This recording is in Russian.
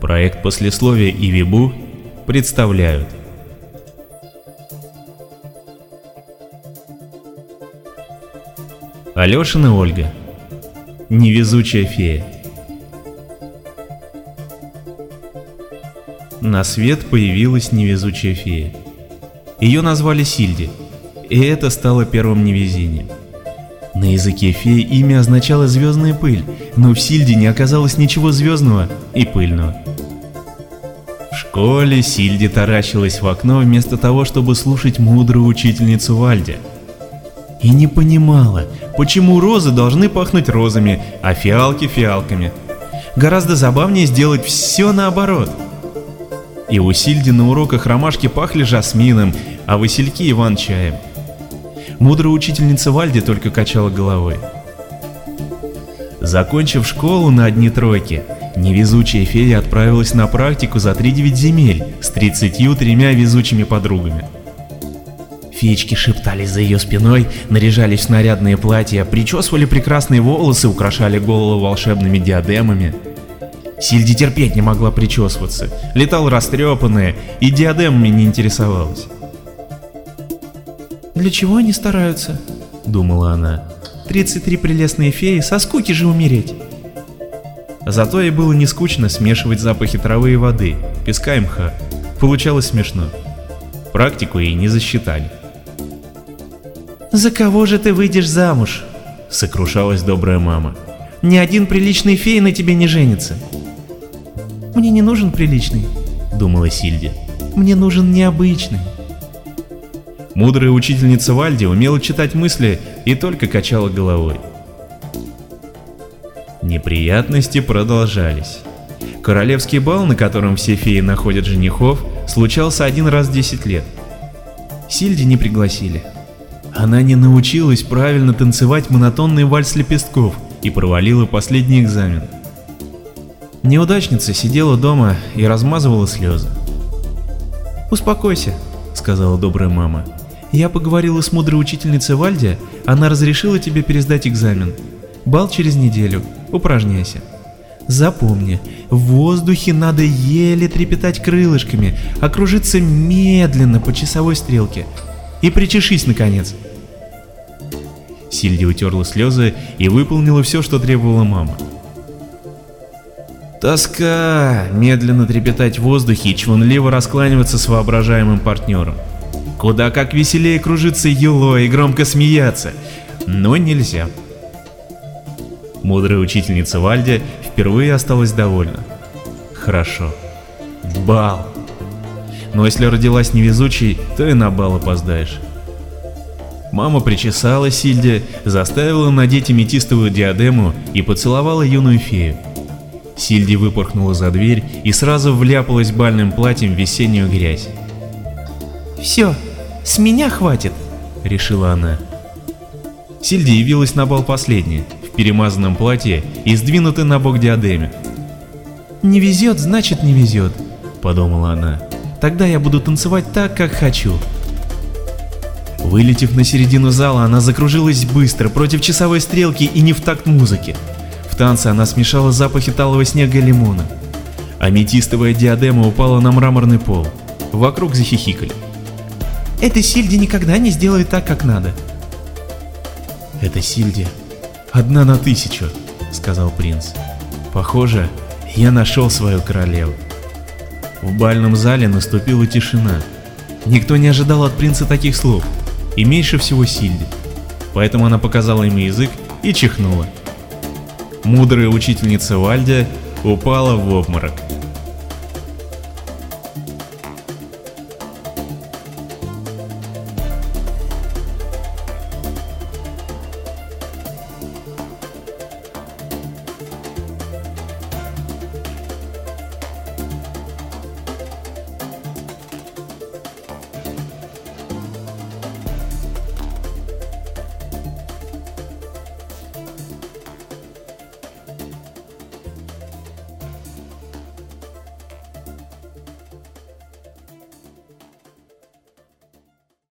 Проект послесловия и Вибу представляют. Алешина Ольга. Невезучая фея. На свет появилась невезучая фея. Ее назвали Сильди, и это стало первым невезением. На языке феи имя означало «звездная пыль», но в Сильде не оказалось ничего звездного и пыльного. В школе Сильди таращилась в окно вместо того, чтобы слушать мудрую учительницу Вальде. И не понимала, почему розы должны пахнуть розами, а фиалки фиалками. Гораздо забавнее сделать все наоборот. И у Сильди на уроках ромашки пахли жасмином, а васильки иван-чаем. Мудрая учительница Вальди только качала головой. Закончив школу на одни тройки, невезучая фея отправилась на практику за 3-9 земель с 33 везучими подругами. Феечки шептались за ее спиной, наряжались в нарядные платья, причесывали прекрасные волосы, украшали голову волшебными диадемами. Сильди терпеть не могла причесываться, летал растрепанная и диадемами не интересовалась. «Для чего они стараются?» — думала она. «33 прелестные феи, со скуки же умереть!» Зато ей было не скучно смешивать запахи травы и воды, песка и мха. Получалось смешно. Практику ей не засчитали. «За кого же ты выйдешь замуж?» — сокрушалась добрая мама. «Ни один приличный фей на тебе не женится». «Мне не нужен приличный», — думала Сильди. «Мне нужен необычный». Мудрая учительница Вальди умела читать мысли и только качала головой. Неприятности продолжались. Королевский бал, на котором все феи находят женихов, случался один раз в 10 лет. Сильди не пригласили. Она не научилась правильно танцевать монотонный вальс лепестков и провалила последний экзамен. Неудачница сидела дома и размазывала слезы. «Успокойся», — сказала добрая мама. Я поговорила с мудрой учительницей Вальди, она разрешила тебе пересдать экзамен. Бал через неделю, упражняйся. Запомни, в воздухе надо еле трепетать крылышками, окружиться медленно по часовой стрелке. И причешись, наконец. Сильди утерла слезы и выполнила все, что требовала мама. Тоска, медленно трепетать в воздухе и чванливо раскланиваться с воображаемым партнером. Куда как веселее кружиться ело и громко смеяться, но нельзя. Мудрая учительница Вальди впервые осталась довольна. Хорошо. Бал. Но если родилась невезучей, то и на бал опоздаешь. Мама причесала Сильде, заставила надеть аметистовую диадему и поцеловала юную фею. Сильди выпорхнула за дверь и сразу вляпалась бальным платьем в весеннюю грязь. «Все, с меня хватит, решила она. Сильди явилась на бал последняя, в перемазанном платье и сдвинутой на бок диадеме. «Не везет, значит не везет», — подумала она. «Тогда я буду танцевать так, как хочу». Вылетев на середину зала, она закружилась быстро, против часовой стрелки и не в такт музыки. В танце она смешала запахи талого снега и лимона. Аметистовая диадема упала на мраморный пол. Вокруг захихикали. Эта Сильди никогда не сделает так, как надо. Это Сильди одна на тысячу, сказал принц. Похоже, я нашел свою королеву. В бальном зале наступила тишина. Никто не ожидал от принца таких слов, и меньше всего Сильди. Поэтому она показала ему язык и чихнула. Мудрая учительница Вальдия упала в обморок.